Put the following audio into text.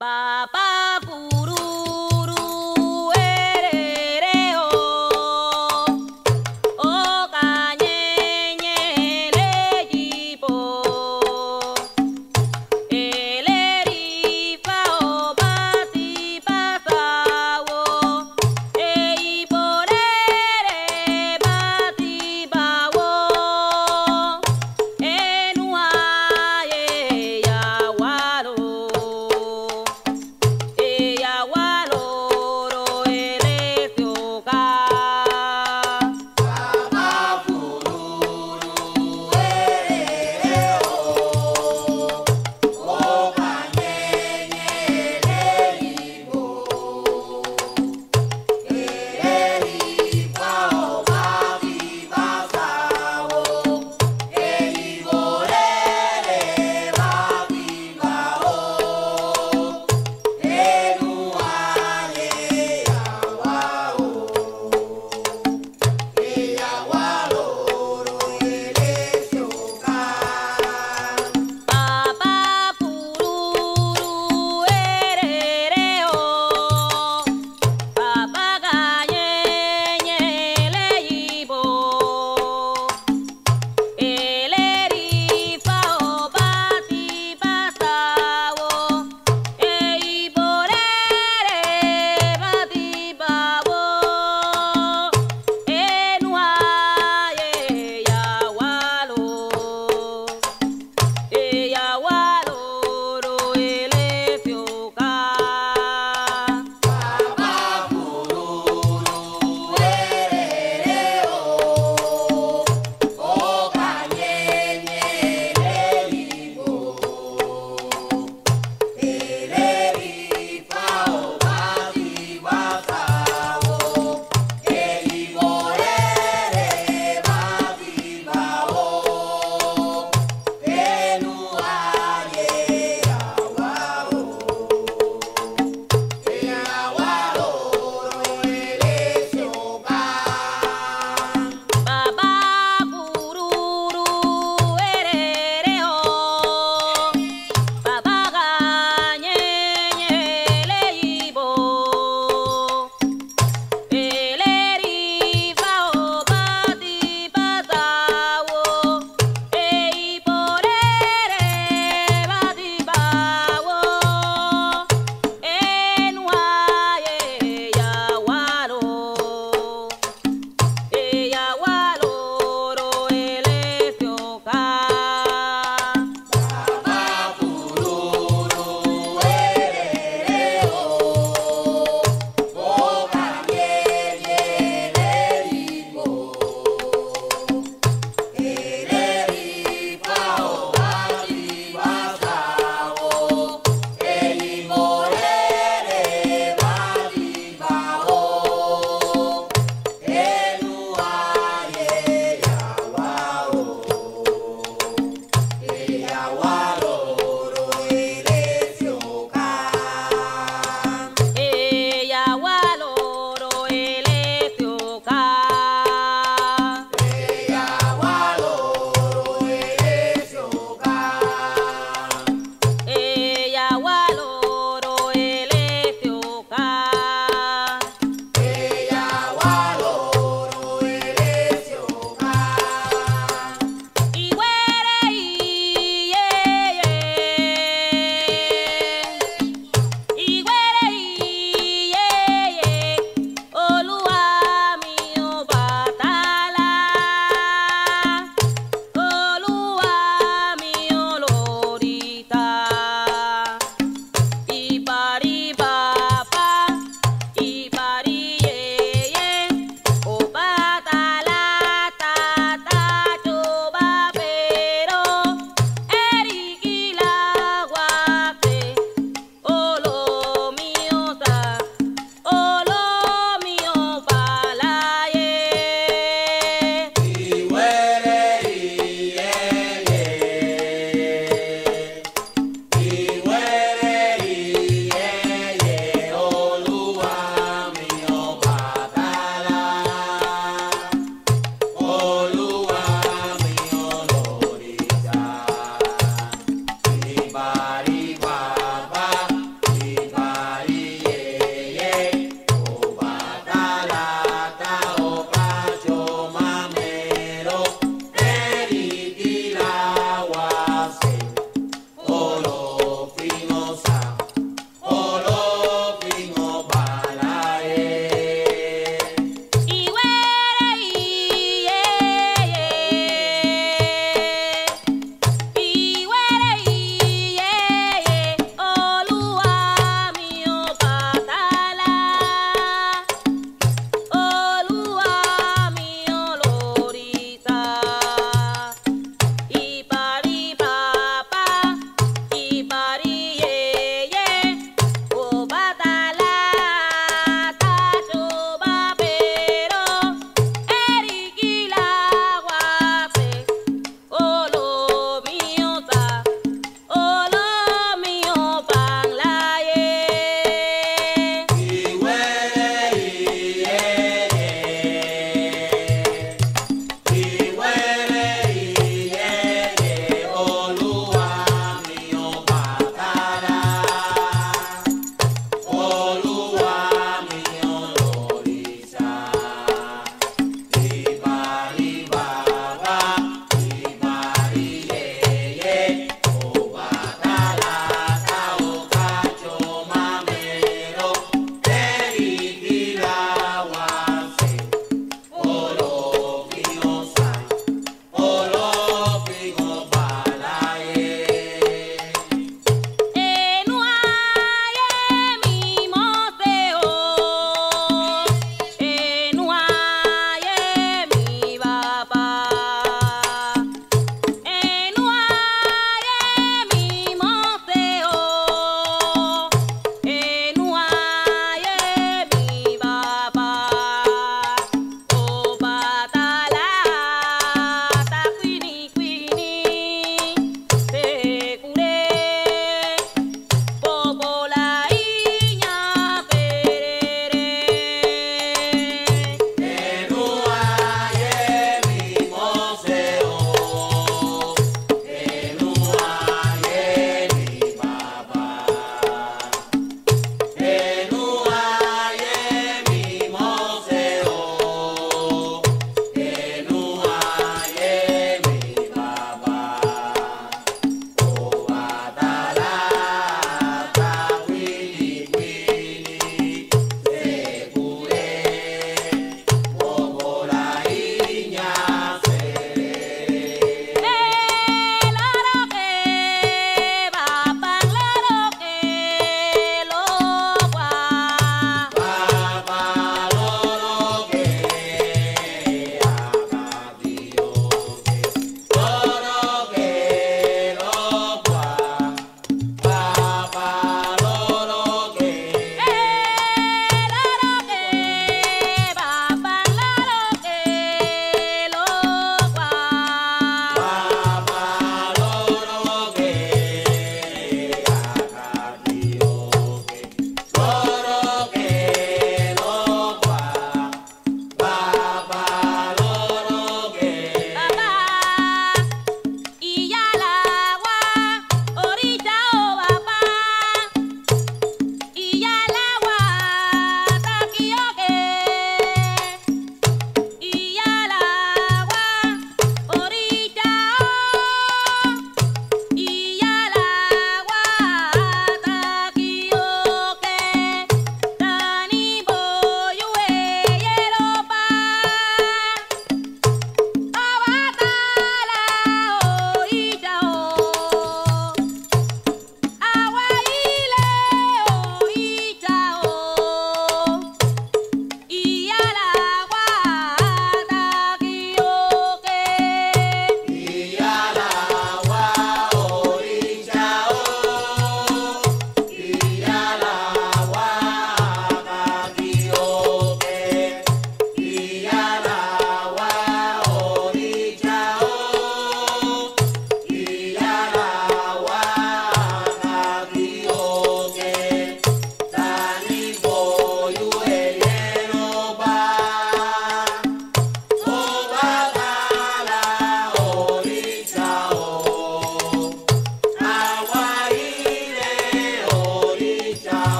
ba ba Wow.